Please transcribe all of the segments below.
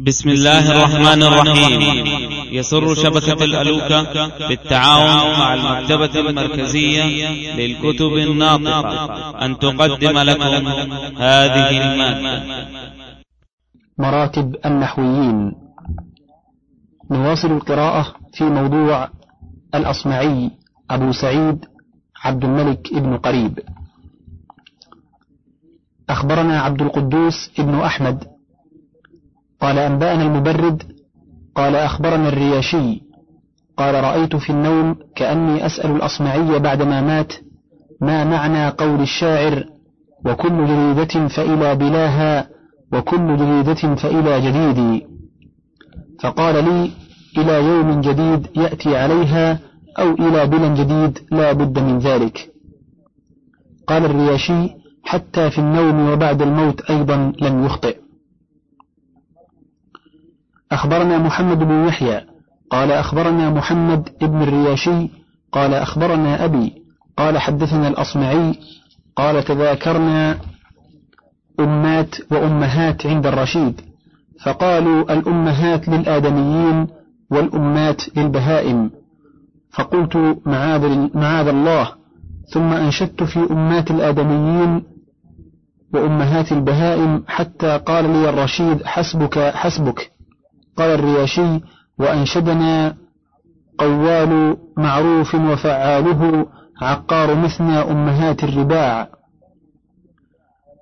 بسم الله الرحمن الرحيم. يسر شبكة الألوكة بالتعاون مع المكتبة المركزية للكتب الناطقة. أن تقدم لكم هذه المادة. مراتب النحويين. نواصل القراءة في موضوع الأصمعي أبو سعيد عبد الملك ابن قريب. أخبرنا عبد القدوس ابن أحمد قال أنبأنا المبرد قال أخبرنا الرياشي قال رأيت في النوم كأني أسأل الأصمعي بعدما مات ما معنى قول الشاعر وكل جريدة فإلى بلاها وكل جريدة فإلى جديدي. فقال لي إلى يوم جديد يأتي عليها أو إلى بلا جديد لا بد من ذلك. قال الرياشي حتى في النوم وبعد الموت أيضا لم يخطئ. أخبرنا محمد بن يحيى قال أخبرنا محمد بن الرياشي قال أخبرنا أبي قال حدثنا الأصمعي قال تذاكرنا أمات وأمهات عند الرشيد فقالوا الأمهات للآدميين والأمات للبهائم فقلت معاذ, الله ثم أنشدت في أمات الآدميين وأمهات البهائم حتى قال لي الرشيد حسبك حسبك. قال الرياشي وأنشدنا قوال معروف وفعاله عقار مثنى أمهات الرباع.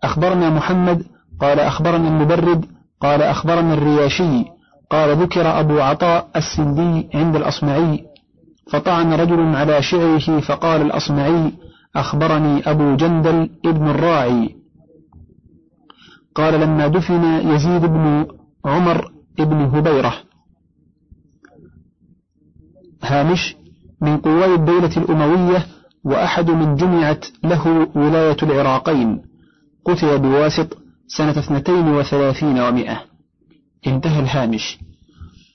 أخبرنا محمد قال أخبرنا المبرد قال أخبرنا الرياشي قال ذكر أبو عطاء السندي عند الأصمعي. فطعن رجل على شعره فقال الأصمعي أخبرني أبو جندل ابن الراعي. قال لما دفن يزيد بن عمر ابن هبيرة. هامش من قوي الدولة الأموية وأحد من جمعت له ولاية العراقين. قتل بواسط سنة اثنتين وثلاثين ومائة انتهى الهامش.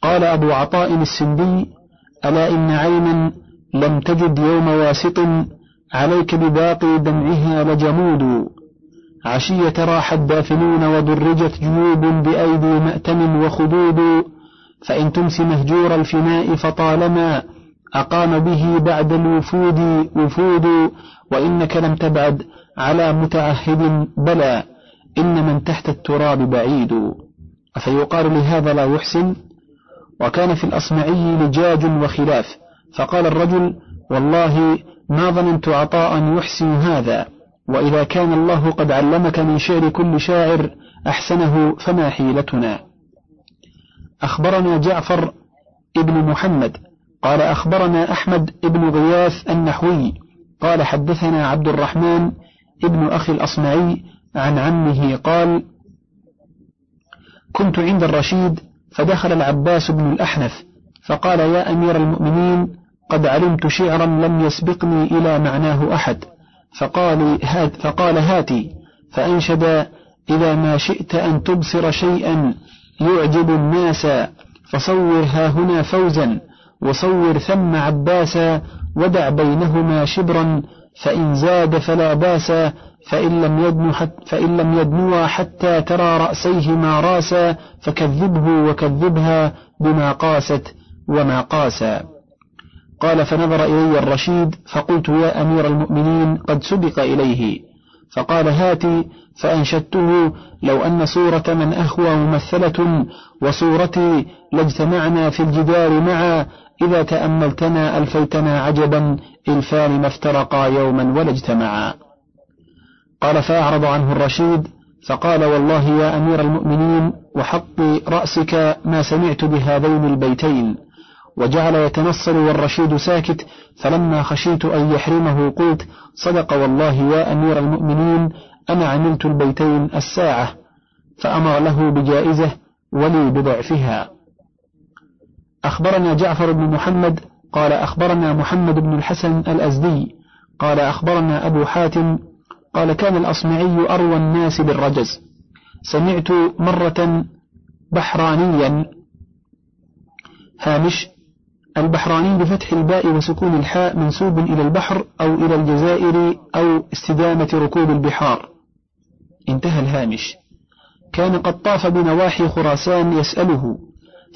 قال أبو عطاء السندي ألا إن عينا لم تجد يوم واسط عليك بباقي دمعها لجمود. عشية راح الدافنون ودرجت جيوب بأيدي مأتم وخدود فإن تمس مهجور الفناء فطالما أقام به بعد الوفود وفود وإنك لم تبعد على متعهد بلى إن من تحت التراب بعيد. أفيقال لهذا لا يحسن؟ وكان في الأصمعي لجاج وخلاف فقال الرجل والله ما ظننت عطاء يحسن هذا. وإذا كان الله قد علمك من شعر كل شاعر أحسنه فما حيلتنا. أخبرنا جعفر ابن محمد. قال أخبرنا أحمد ابن غياث النحوي. قال حدثنا عبد الرحمن ابن أخي الأصمعي عن عمه قال كنت عند الرشيد فدخل العباس بن الأحنف فقال يا أمير المؤمنين قد علمت شعرا لم يسبقني إلى معناه أحد. فقال, هات فقال هاتي. فأنشد إذا ما شئت أن تبصر شيئا يعجب الناس فصور ها هنا فوزا وصور ثم عباسا ودع بينهما شبرا فإن زاد فلا باس فإن لم يدن حتى فإن لم يدنوا حتى ترى رأسيهما راسا فكذبه وكذبها بما قاست وما قاسا. قال فنظر إلي الرشيد فقلت يا أمير المؤمنين قد سبق إليه. فقال هاتي. فأنشدته لو أن صورة من أهوى ممثلة وصورتي لاجتمعنا في الجدار معا إذا تأملتنا ألفيتنا عجبا إلفان ما افترقا يوما ولا اجتمعا. قال فأعرض عنه الرشيد فقال والله يا أمير المؤمنين وحق رأسك ما سمعت بهذين البيتين وجعل يتنصل والرشيد ساكت فلما خشيت أن يحرمه قلت صدق والله يا أمير المؤمنين أنا عملت البيتين الساعة فأمر له بجائزة ولي بضعفها. أخبرنا جعفر بن محمد قال أخبرنا محمد بن الحسن الأزدي قال أخبرنا أبو حاتم قال كان الأصمعي أروى الناس بالرجز. سمعت مرة بحرانيا هامش البحراني بفتح الباء وسكون الحاء منسوب إلى البحر أو إلى الجزائر أو استدامة ركوب البحار. انتهى الهامش. كان قد طاف بنواحي خراسان يسأله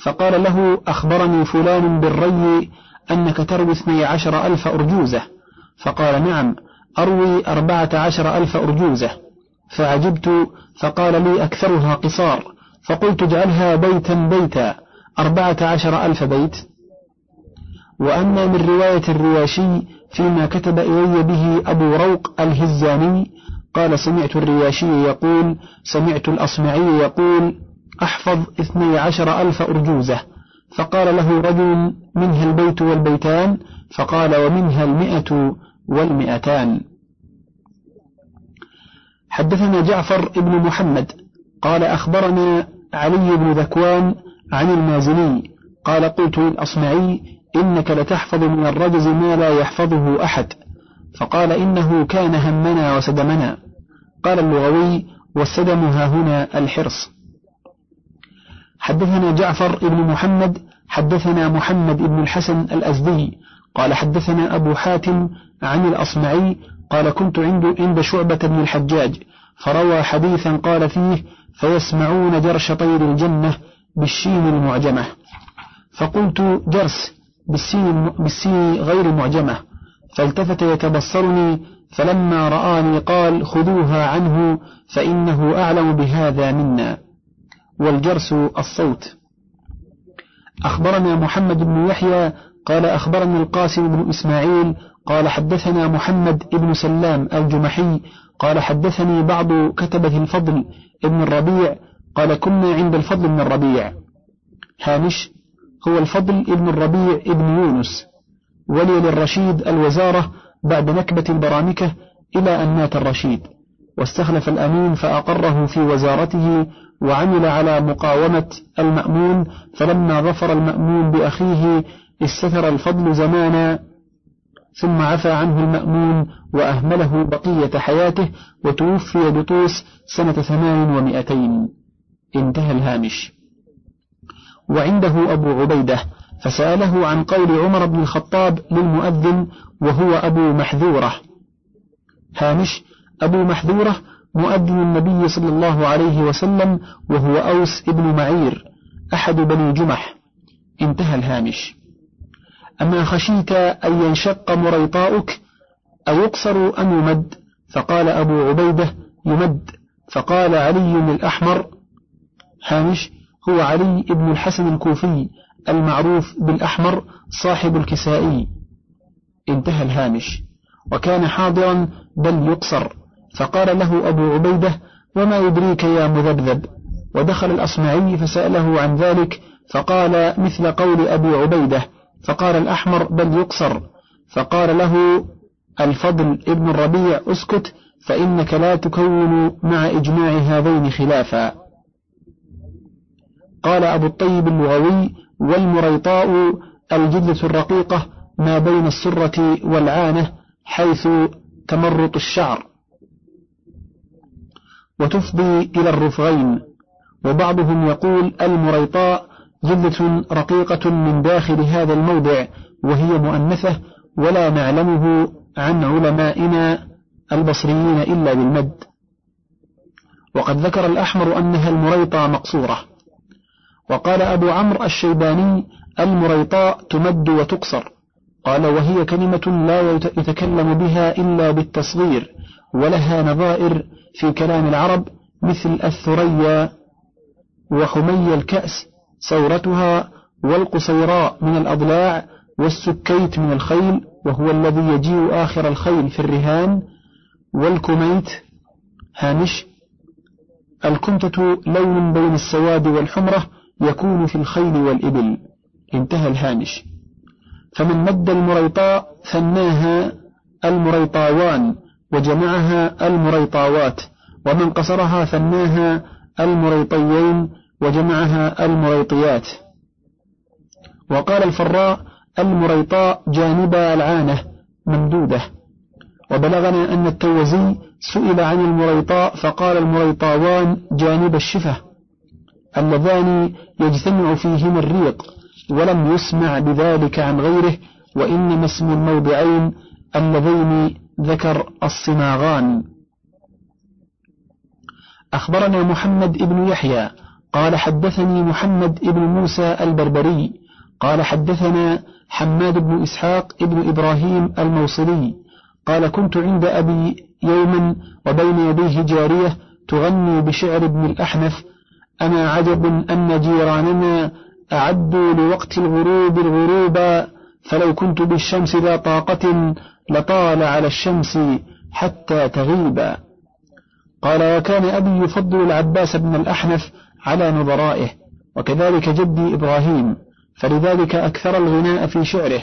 فقال له أخبرني فلان بالري أنك تروي اثني عشر ألف أرجوزة. فقال نعم أروي أربعة عشر ألف أرجوزة. فعجبت فقال لي أكثرها قصار. فقلت اجعلها بيتا بيتا أربعة عشر ألف بيت. وأما من رواية الرياشي فيما كتب إلي به أبو روق الهزاني قال سمعت الرياشي يقول سمعت الأصمعي يقول أحفظ اثني عشر ألف أرجوزة. فقال له رجل منها البيت والبيتان؟ فقال ومنها المئة والمئتان. حدثنا جعفر بن محمد قال أخبرنا علي بن ذكوان عن المازني قال قلت للأصمعي إنك لتحفظ من الرجز ما لا يحفظه أحد. فقال إنه كان همنا وسدمنا. قال اللغوي والسدم ها هنا الحرص. حدثنا جعفر بن محمد حدثنا محمد بن الحسن الأزدي. قال حدثنا أبو حاتم عن الأصمعي قال كنت عند عند شعبة بن الحجاج فروى حديثا قال فيه فيسمعون جرش طير الجنة بالشين المعجمة. فقلت جرس بالسين, بالسين غير معجمة فالتفت يتبصرني فلما رآني قال خذوها عنه فإنه أعلم بهذا منا. والجرس الصوت. أخبرنا محمد بن يحيى قال أخبرني القاسم بن إسماعيل قال حدثنا محمد بن سلام الجمحي قال حدثني بعض كتبة الفضل ابن الربيع قال كنا عند الفضل بن الربيع. هامش هو الفضل ابن الربيع ابن يونس ولي للرشيد الوزارة بعد نكبة البرامكة إلى أن مات الرشيد واستخلف الأمين فأقره في وزارته وعمل على مقاومة المأمون فلما ظفر المأمون بأخيه استثر الفضل زمانا ثم عفى عنه المأمون وأهمله بقية حياته وتوفي بطوس سنة ثمان ومئتين. انتهى الهامش. وعنده أبو عبيدة فسأله عن قول عمر بن الخطاب للمؤذن وهو أبو محذورة. هامش أبو محذورة مؤذن النبي صلى الله عليه وسلم وهو أوس ابن معير أحد بني جمح. انتهى الهامش. أما خشيت أن ينشق مريطاؤك أيقصر أم يمد؟ فقال أبو عبيدة يمد فقال علي الأحمر. هامش هو علي بن الحسن الكوفي المعروف بالأحمر صاحب الكسائي. انتهى الهامش. وكان حاضرا بل يقصر. فقال له أبو عبيدة وما يدريك يا مذبذب؟ ودخل الأصمعي فسأله عن ذلك فقال مثل قول أبي عبيدة. فقال الأحمر بل يقصر. فقال له الفضل ابن الربيع اسكت فإنك لا تكون مع إجماع هذين خلافا. قال أبو الطيب اللغوي والمريطاء الجدة الرقيقة ما بين السرة والعانة حيث تمرط الشعر. وتفضي إلى الرفغين وبعضهم يقول المريطاء جلة رقيقة من داخل هذا الموضع وهي مؤنثة ولا نعلمه عن علمائنا البصريين إلا بالمد. وقد ذكر الأحمر أنها المريطة مقصورة. وقال أبو عمرو الشيباني المريطاء تمد وتقصر. قال وهي كلمة لا يتكلم بها إلا بالتصغير ولها نظائر في كلام العرب مثل الثريا وحمي الكأس صورتها والقصيراء من الأضلاع والسكيت من الخيل وهو الذي يجيء آخر الخيل في الرهان والكميت هامش الكمتة لون بين السواد والحمرة يكون في الخيل والإبل. انتهى الهامش. فمن مد المريطاء ثناها المريطاوان وجمعها المريطاوات ومن قصرها ثناها المريطيين وجمعها المريطيات. وقال الفراء المريطاء جانب العانة ممدودة. وبلغنا أن التوزي سئل عن المريطاء فقال المريطاوان جانب الشفة. اللذان يجتمع فيهما الريق ولم يسمع بذلك عن غيره وإنما اسم الموضعين اللذين ذكر الصماغان أخبرنا محمد بن يحيى قال حدثني محمد بن موسى البربري قال حدثنا حماد بن إسحاق بن إبراهيم الموصلي قال كنت عند أبي يوما وبين يديه جارية تغني بشعر ابن الأحنف أما عجب أن جيراننا أعدوا لوقت الغروب الغروب فلو كنت بالشمس ذا طاقة لطال على الشمس حتى تغيب. قال وكان أبي يفضل العباس بن الأحنف على نظرائه وكذلك جدي إبراهيم فلذلك أكثر الغناء في شعره.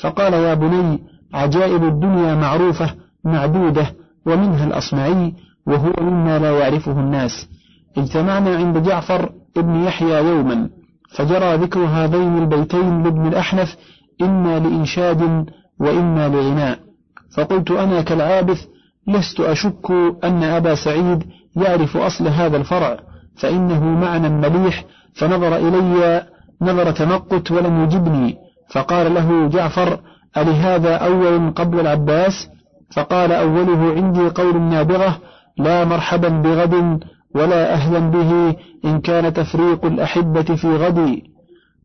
فقال يا بني عجائب الدنيا معروفة معدودة ومنها الأصمعي وهو مما لا يعرفه الناس. اجتمعنا عند جعفر ابن يحيى يوما فجرى ذكر هذين البيتين لابن الأحنف إما لإنشاد وإما لغناء. فقلت أنا كالعابث لست أشك أن أبا سعيد يعرف أصل هذا الفرع فإنه معنى مليح فنظر إلي نظر تمقت ولم يجبني. فقال له جعفر ألهذا أول قبل العباس؟ فقال أوله عندي قول النابغة لا مرحبا بغد ولا أهلا به إن كان تفريق الأحبة في غدي.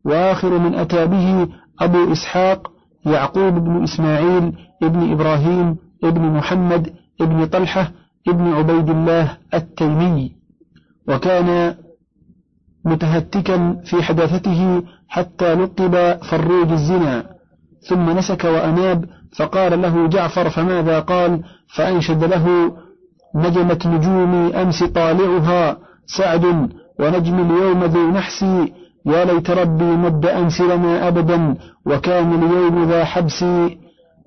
وآخر من أتى به أبو إسحاق يعقوب بن إسماعيل ابن إبراهيم ابن محمد ابن طلحة ابن عبيد الله التيمي. وكان متهتكا في حداثته حتى لقب فروج الزنا. ثم نسك وأناب فقال له جعفر فماذا قال؟ فأنشد له نجمت نجومي أمس طالعها سعد ونجم اليوم ذو نحسي يا ليت ربي مد أمس لنا أبدا وكان اليوم ذا حبسي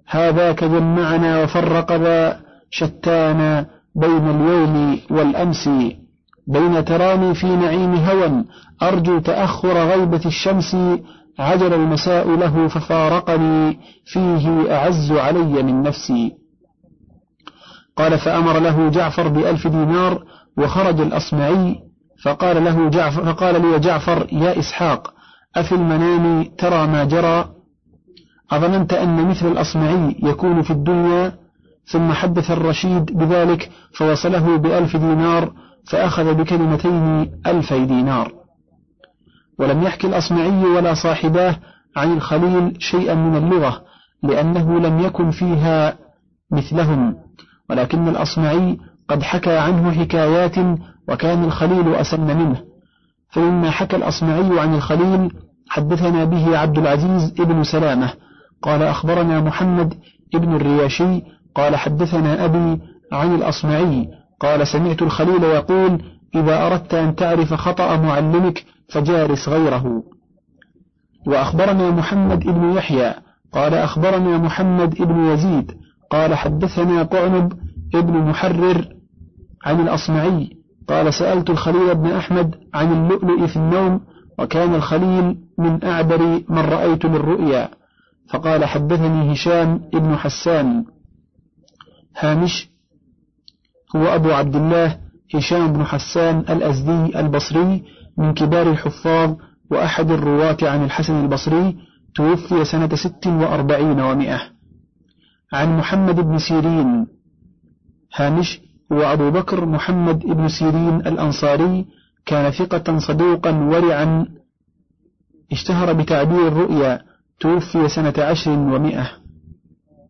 هذاك جمعنا وفرق ذا شتانا بين اليوم والأمس. بين تراني في نعيم هوى أرجو تأخر غيبة الشمس. عجل المساء له ففارقني فيه أعز علي من نفسي. قال فأمر له جعفر بألف دينار وخرج الأصمعي فقال له جعفر فقال لي جعفر يا إسحاق أفي المنام ترى ما جرى؟ أظننت أن مثل الأصمعي يكون في الدنيا؟ ثم حدث الرشيد بذلك فوصله بألف دينار فأخذ بكلمتين ألفي دينار. ولم يحكي الأصمعي ولا صاحباه عن الخليل شيئا من اللغة لأنه لم يكن فيها مثلهم. ولكن الأصمعي قد حكى عنه حكايات وكان الخليل أسن منه. فمما حكى الأصمعي عن الخليل حدثنا به عبد العزيز ابن سلامة. قال أخبرنا محمد ابن الرياشي قال حدثنا أبي عن الأصمعي. قال سمعت الخليل يقول إذا أردت أن تعرف خطأ معلمك فجارس غيره. وأخبرنا محمد بن يحيى. قال أخبرنا محمد بن يزيد. قال حدثنا قعنب ابن محرر عن الأصمعي قال سألت الخليل بن أحمد عن اللؤلؤ في النوم وكان الخليل من أعبر من رأيت للرؤيا فقال حدثني هشام ابن حسان. هامش هو أبو عبد الله هشام بن حسان الأزدي البصري من كبار الحفاظ وأحد الرواة عن الحسن البصري توفي سنة ست وأربعين ومائة. عن محمد بن سيرين. هامش هو أبو بكر محمد بن سيرين الأنصاري كان ثقة صدوقا ورعا. اشتهر بتعبير الرؤيا توفي سنة عشر ومائة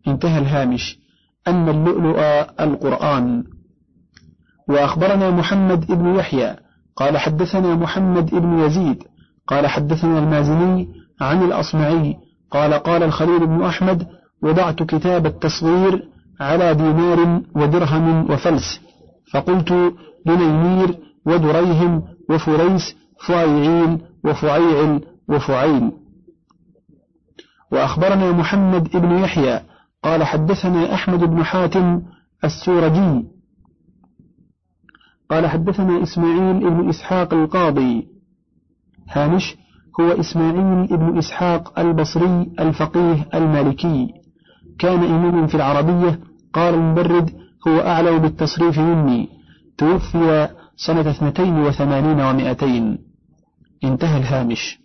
انتهى الهامش. أن اللؤلؤ القرآن. وأخبرنا محمد بن يحيى قال حدثنا محمد بن يزيد قال حدثنا المازني عن الأصمعي قال قال الخليل بن أحمد وضعت كتاب التصوير على دينار ودرهم وفلس فقلت لنيمير ودريهم وفريس فايعين وفعيعل وفعيل وأخبرنا محمد بن يحيى قال حدثنا أحمد بن حاتم السورجي. قال حدثنا إسماعيل بن إسحاق القاضي. هامش هو إسماعيل بن إسحاق البصري الفقيه المالكي. كان إماما في العربية قال المبرد هو أعلم بالتصريف مني. توفي سنة اثنتين وثمانين ومائتين. انتهى الهامش.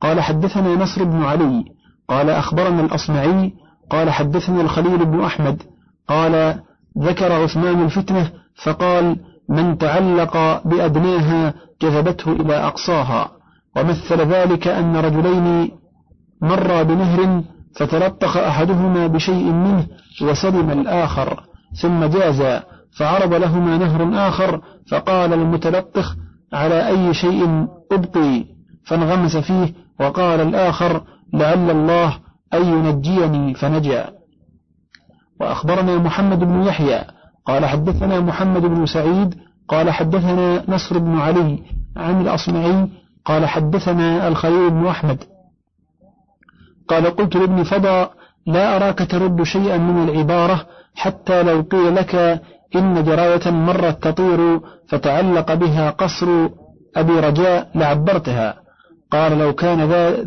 قال حدثنا نصر بن علي. قال أخبرنا الأصمعي. قال حدثنا الخليل بن أحمد. قال ذكر عثمان الفتنة. فقال من تعلق بأدناها جذبته إلى أقصاها. ومثل ذلك أن رجلين مرا بنهر فتلطخ أحدهما بشيء منه وسلم الآخر ثم جاز فعرض لهما نهر آخر فقال المتلطخ على أي شيء أبقي؟ فانغمس فيه وقال الآخر لعل الله أن ينجيني فنجا. وأخبرنا محمد بن يحيى قال حدثنا محمد بن سعيد قال حدثنا نصر بن علي عن الأصمعي قال حدثنا الخليل بن أحمد. قال قلت لابن فضى لا أراك ترد شيئا من العبارة حتى لو قيل لك إن جراية مرت تطير فتعلق بها قصر أبي رجاء لعبرتها. قال لو كان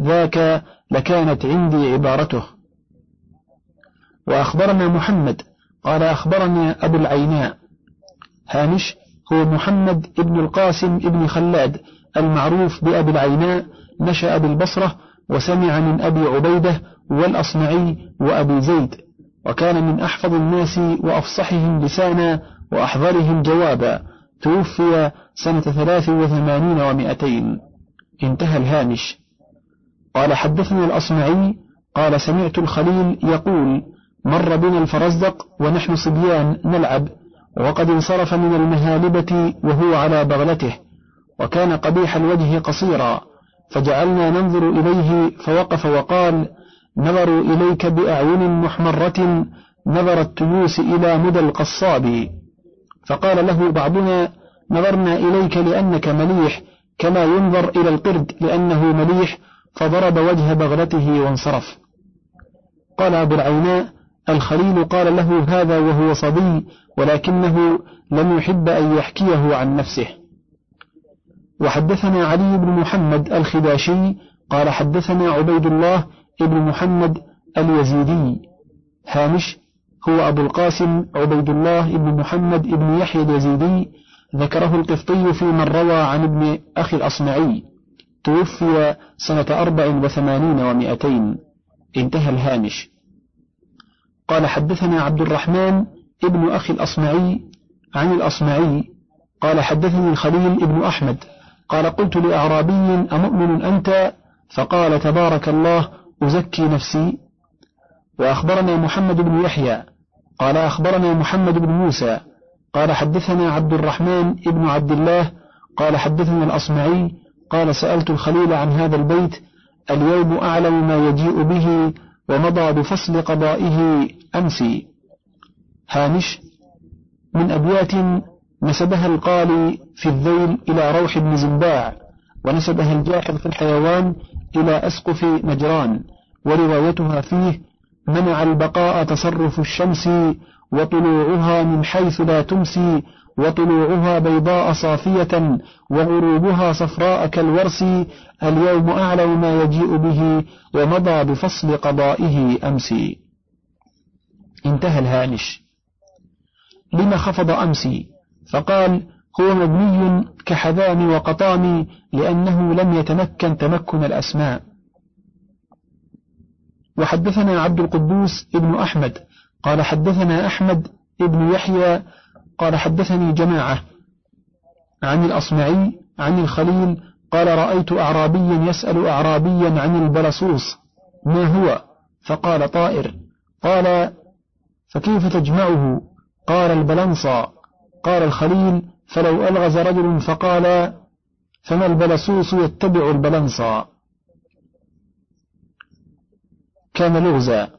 ذاك لكانت عندي عبارته. وأخبرنا محمد. قال أخبرنا أبو العيناء. هامش هو محمد ابن القاسم ابن خلاد المعروف بأبي العيناء نشأ بالبصرة وسمع من أبي عبيدة والأصمعي وأبي زيد وكان من أحفظ الناس وأفصحهم لسانا وأحضرهم جوابا توفي سنة ثلاث وثمانين ومائتين. انتهى الهامش. قال حدثنا الأصمعي قال سمعت الخليل يقول مر بنا الفرزدق ونحن صبيان نلعب وقد انصرف من المهالبة وهو على بغلته وكان قبيح الوجه قصيرا فجعلنا ننظر إليه فوقف وقال نظروا إليك بأعين محمرة نظر التيوس إلى مدى القصاب. فقال له بعضنا نظرنا إليك لأنك مليح كما ينظر إلى القرد لأنه مليح فضرب وجه بغلته وانصرف. قال أبو العيناء الخليل قال له هذا وهو صبي ولكنه لم يحب أن يحكيه عن نفسه. وحدثنا علي بن محمد الخداشي قال حدثنا عبيد الله بن محمد اليزيدي. هامش هو أبو القاسم عبيد الله بن محمد بن يحيى اليزيدي. ذكره القفطي في من روى عن ابن أخي الأصمعي. توفي سنة أربع وثمانين ومائتين. انتهى الهامش. قال حدثنا عبد الرحمن ابن أخي الأصمعي عن الأصمعي. قال حدثني الخليل ابن أحمد. قال قلت لأعرابي أمؤمن أنت؟ فقال تبارك الله أزكي نفسي. وأخبرنا محمد بن يحيى قال أخبرنا محمد بن موسى قال حدثنا عبد الرحمن ابن عبد الله قال حدثنا الأصمعي قال سألت الخليل عن هذا البيت اليوم أعلم ما يجيء به ومضى بفصل قضائه أمسي. هامش من أبيات نسبها القالي في الذيل إلى روح بن زنباع ونسبها الجاحظ في الحيوان إلى أسقف نجران وروايتها فيه منع البقاء تصرف الشمس وطلوعها من حيث لا تمسي وطلوعها بيضاء صافية وغروبها صفراء كالورس اليوم أعلم ما يجيء به ومضى بفصل قضائه أمسي انتهى الهامش. لما خفض أمسي فقال هو مبني كحذام وقطام لأنه لم يتمكن تمكن الأسماء. وحدثنا عبد القدوس ابن أحمد قال حدثنا أحمد ابن يحيى قال حدثني جماعة عن الأصمعي عن الخليل قال رأيت أعرابيا يسأل أعرابيا عن البلصوص ما هو؟ فقال طائر قال فكيف تجمعه؟ قال البلنصى قال الخليل فلو ألغز رجل فقال فما البلصوص يتبع البلنصى كان لغزا.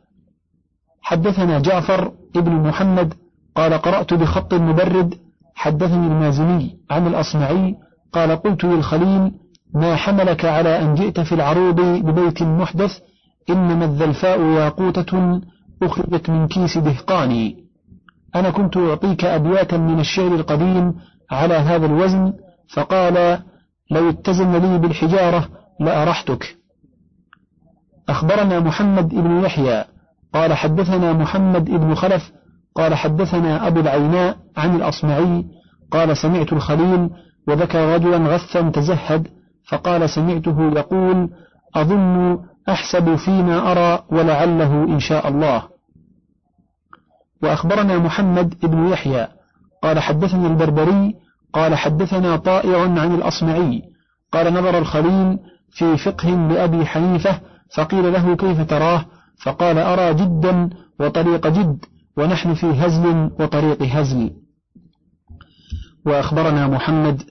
حدثنا جعفر ابن محمد قال قرأت بخط مبرد حدثني المازني عن الأصمعي قال قلت للخليل ما حملك على أن جئت في العروض ببيت محدث إنما الذلفاء ياقوتة أخرجت من كيس دهقاني أنا كنت أعطيك أبياتا من الشعر القديم على هذا الوزن فقال لو اتزن لي بالحجارة لأرحتك. أخبرنا محمد بن يحيى قال حدثنا محمد بن خلف قال حدثنا أبو العيناء عن الأصمعي قال سمعت الخليل وذكر رجلا غثا تزهد فقال سمعته يقول أظن أحسب فيما أرى ولعله إن شاء الله. وأخبرنا محمد بن يحيى قال حدثني البربري قال حدثنا طائع عن الأصمعي قال نظر الخليل في فقه لأبي حنيفة فقيل له كيف تراه؟ فقال أرى جدا وطريق جد ونحن في هزل وطريق هزل. وأخبرنا محمد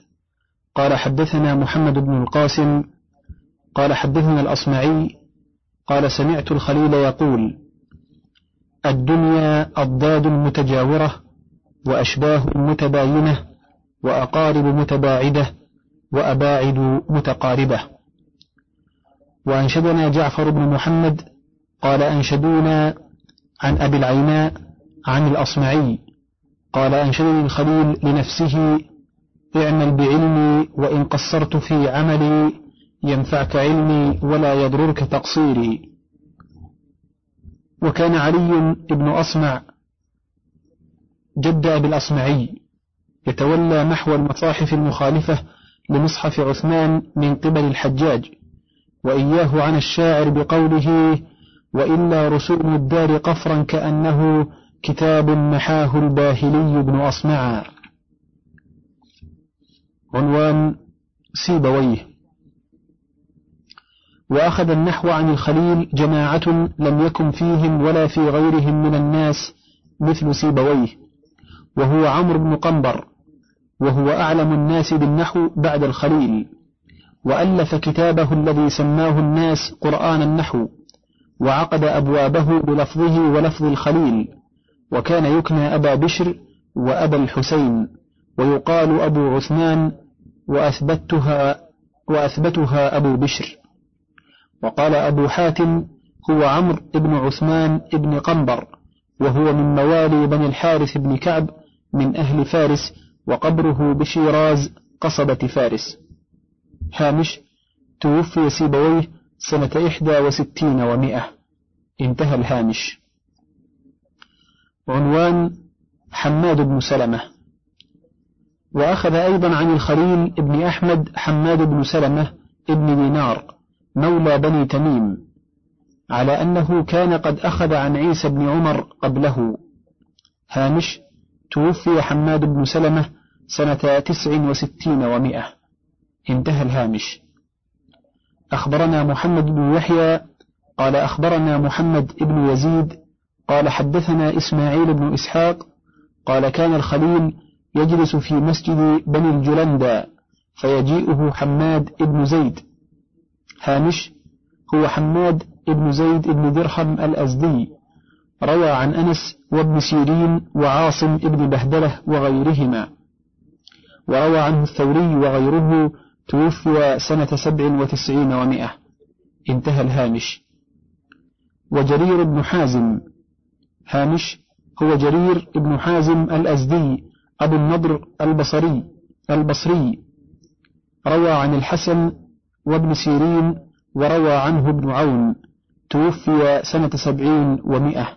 قال حدثنا محمد بن القاسم قال حدثنا الأصمعي قال سمعت الخليل يقول الدنيا أضداد متجاورة وأشباه متباينة وأقارب متباعدة وأباعد متقاربة. وأنشدنا جعفر بن محمد قال أنشدونا عن أبي العيناء عن الأصمعي. قال أنشدني الخليل لنفسه اعمل بعلمي وإن قصرت في عملي ينفعك علمي ولا يضررك تقصيري. وكان علي بن أصمع جد أبي الأصمعي يتولى محو المصاحف المخالفة لمصحف عثمان من قبل الحجاج وإياه عن الشاعر بقوله وإلا رسوم الدار قفرا كأنه كتاب محاه الباهلي بن أصمعا عنوان سيبويه. وأخذ النحو عن الخليل جماعة لم يكن فيهم ولا في غيرهم من الناس مثل سيبويه وهو عمرو بن قنبر وهو أعلم الناس بالنحو بعد الخليل وألف كتابه الذي سماه الناس قرآن النحو وعقد أبوابه بلفظه ولفظ الخليل وكان يكنى أبا بشر وأبا الحسين ويقال أبو عثمان وأثبتها وأثبتها أبو بشر. وقال أبو حاتم هو عمرو بن عثمان بن قنبر وهو من موالي بني الحارث بن كعب من أهل فارس وقبره بشيراز قصبة فارس. هامش توفي سيبويه سنة إحدى وستين ومائة انتهى الهامش. عنوان حماد بن سلمة. وأخذ أيضا عن الخليل ابن أحمد حماد بن سلمة ابن دينار. مولى بني تميم على أنه كان قد أخذ عن عيسى بن عمر قبله. هامش توفي حماد بن سلمة سنة تسع وستين ومائة انتهى الهامش. أخبرنا محمد بن يحيى قال أخبرنا محمد بن يزيد قال حدثنا إسماعيل بن إسحاق قال كان الخليل يجلس في مسجد بني الجلندى فيجيئه حماد بن زيد. هامش هو حماد بن زيد بن درهم الأزدي روى عن أنس وابن سيرين وعاصم بن بهدلة وغيرهما وروى عنه الثوري وغيره توفي سنة سبع وتسعين ومائة. انتهى الهامش. وجرير بن حازم هامش هو جرير بن حازم الأزدي أبو النضر البصري البصري روى عن الحسن وابن سيرين وروى عنه ابن عون توفي سنة سبعين ومائة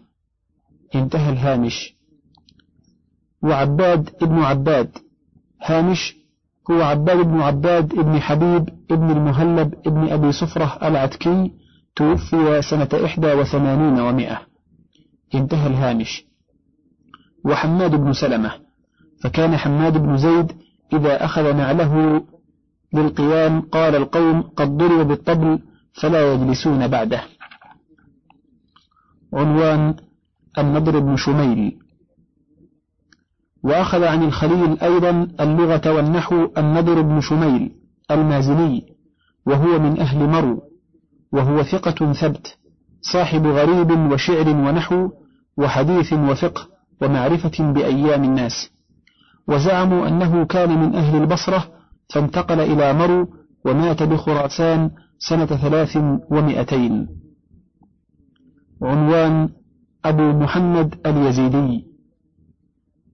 انتهى الهامش. وعباد ابن عباد. هامش هو عباد بن عباد ابن حبيب ابن المهلب ابن أبي صفرة العتكي توفي سنة إحدى وثمانين ومائة انتهى الهامش. وحماد بن سلمة. فكان حماد بن زيد إذا أخذ نعله للقيام قال القوم قد ضرب بالطبل فلا يجلسون بعده. عنوان النضر بن شميل. وأخذ عن الخليل أيضا اللغة والنحو النضر بن شميل المازني وهو من أهل مرو وهو ثقة ثبت صاحب غريب وشعر ونحو وحديث وفقه ومعرفة بأيام الناس. وزعموا أنه كان من أهل البصرة فانتقل إلى مرو ومات بخراسان سنة ثلاث ومئتين. عنوان أبو محمد اليزيدي.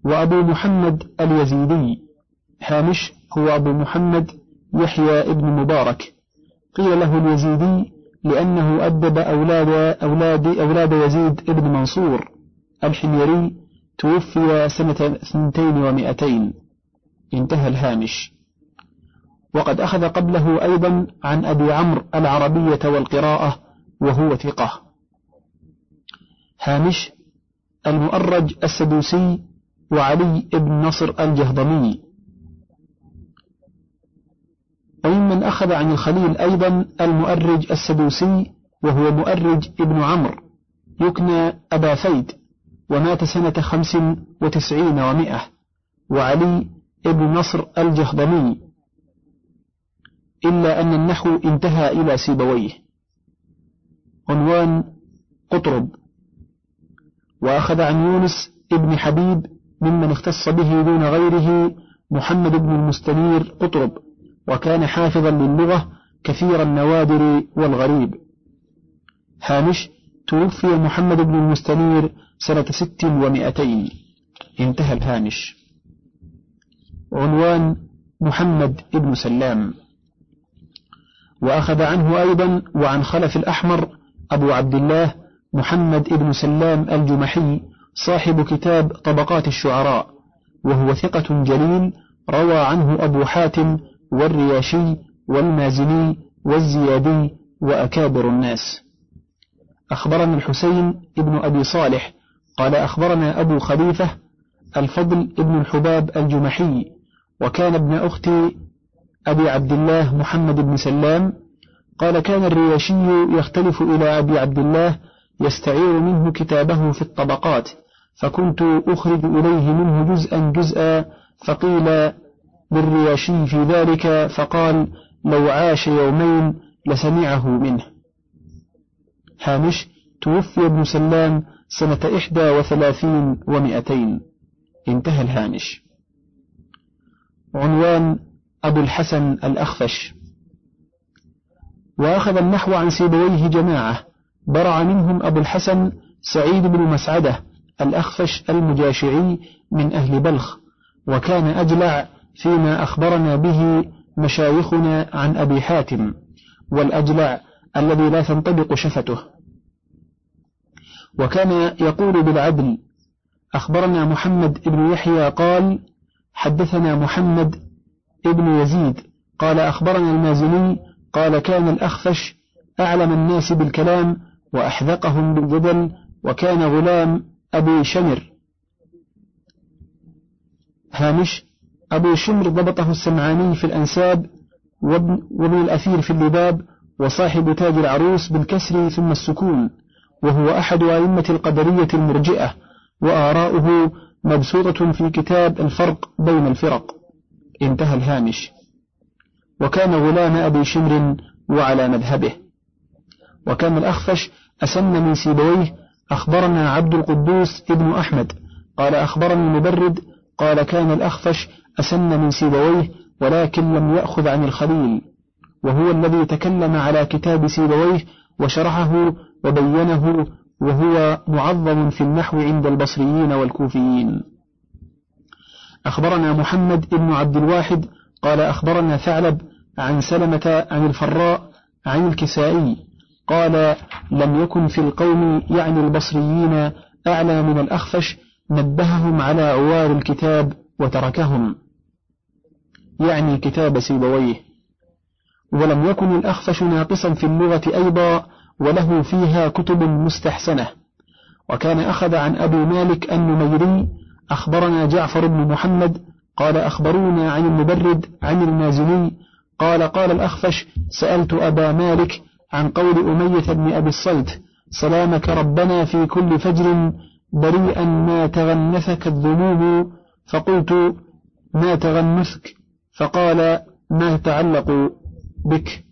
وأبو محمد اليزيدي هامش هو أبو محمد يحيى ابن مبارك. قيل له اليزيدي لأنه أدب أولاد أولاد أولاد يزيد ابن منصور. الحميري توفي سنة اثنتين ومائتين انتهى الهامش. وقد أخذ قبله أيضا عن أبي عمرو العربية والقراءة وهو ثقة. هامش المؤرج السدوسي وعلي بن نصر الجهضمي. وممن أخذ عن الخليل أيضا المؤرج السدوسي وهو مؤرج ابن عمرو يكنى أبا فيد ومات سنة خمس وتسعين ومائة وعلي ابن نصر الجهضمي. إلا أن النحو انتهى إلى سيبويه. عنوان قطرب. وأخذ عن يونس ابن حبيب ممن اختص به دون غيره محمد بن المستنير قطرب وكان حافظا للغة كثير النوادر والغريب. هامش توفي محمد بن المستنير سنة ست ومائتين انتهى الهامش. عنوان محمد بن سلام. وأخذ عنه أيضا وعن خلف الأحمر أبو عبد الله محمد بن سلام الجمحي صاحب كتاب طبقات الشعراء وهو ثقة جليل روى عنه أبو حاتم والرياشي والمازني والزيادي وأكابر الناس. أخبرنا الحسين ابن أبي صالح قال أخبرنا أبو خليفة الفضل ابن الحباب الجمحي وكان ابن أخت أبي عبد الله محمد بن سلام قال كان الرياشي يختلف إلى أبي عبد الله يستعير منه كتابه في الطبقات فكنت أخرج إليه منه جزءا جزءا فقيل للرياشي في ذلك فقال لو عاش يومين لسمعه منه. هامش توفي ابن سلام سنة إحدى وثلاثين ومئتين. انتهى الهامش. عنوان أبو الحسن الأخفش. وأخذ النحو عن سيبويه جماعة. برع منهم أبو الحسن سعيد بن مسعدة الأخفش المجاشعي من أهل بلخ. وكان أجلع فيما أخبرنا به مشايخنا عن أبي حاتم. والأجلع الذي لا تنطبق شفته. وكان يقول بالعدل أخبرنا محمد بن يحيى قال حدثنا محمد ابن يزيد قال أخبرنا المازني قال كان الأخفش أعلم الناس بالكلام وأحذقهم بالجدل وكان غلام أبي شمر. هامش أبو شمر ضبطه السمعاني في الأنساب وابن, وابن الأثير في اللباب وصاحب تاج العروس بالكسر ثم السكون وهو أحد أئمة القدرية المرجئة وآراؤه مبسوطة في كتاب الفرق بين الفرق. انتهى الهامش. وكان غلام أبي شمر وعلى مذهبه. وكان الأخفش أسن من سيبويه أخبرنا عبد القدوس ابن أحمد. قال أخبرني المبرد قال كان الأخفش أسن من سيبويه ولكن لم يأخذ عن الخليل. وهو الذي تكلم على كتاب سيبويه وشرحه وبينه وهو معظم في النحو عند البصريين والكوفيين. أخبرنا محمد بن عبد الواحد قال أخبرنا ثعلب عن سلمة عن الفراء عن الكسائي قال لم يكن في القوم يعني البصريين أعلى من الأخفش نبههم على عوار الكتاب وتركهم. يعني كتاب سيبويه. ولم يكن الأخفش ناقصا في اللغة أيضا وله فيها كتب مستحسنة. وكان أخذ عن أبي مالك النميري أخبرنا جعفر بن محمد قال أخبرونا عن المبرد عن المازني قال قال الأخفش سألت أبا مالك عن قول أمية بن أبي الصلت سلامك ربنا في كل فجر بريئا ما تغنثك الذنوب فقلت ما تغنثك فقال ما يتعلق بك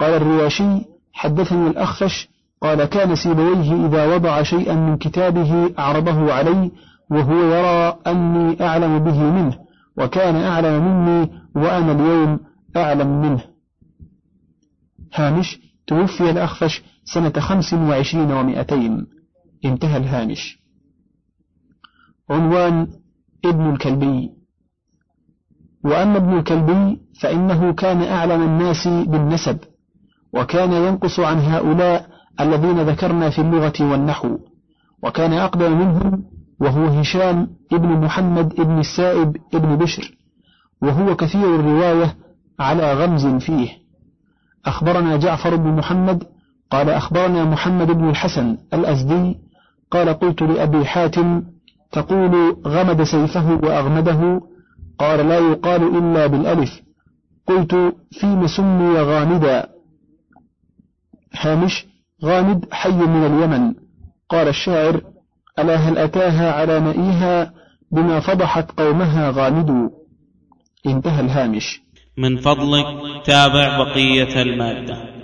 قال الرياشي حدثني الأخفش قال كان سيبويه إذا وضع شيئا من كتابه أعرضه علي وهو يرى أني أعلم به منه وكان أعلم مني وأنا اليوم أعلم منه. هامش توفي الأخفش سنة خمس وعشرين ومائتين انتهى الهامش. عنوان ابن الكلبي. وأما ابن الكلبي فإنه كان أعلم الناس بالنسب وكان ينقص عن هؤلاء الذين ذكرنا في اللغة والنحو وكان أقدم منهم وهو هشام ابن محمد ابن السائب ابن بشر وهو كثير الرواية على غمز فيه. أخبرنا جعفر بن محمد قال أخبرنا محمد بن الحسن الأزدي قال قلت لأبي حاتم تقول غمد سيفه وأغمده قال لا يقال إلا بالألف. قلت فيم سمي غامدا؟ هامش غامد حي من اليمن. قال الشاعر ألا هل أتاها على مئيها بما فضحت قومها غامد انتهى الهامش. من فضلك تابع بقية المادة.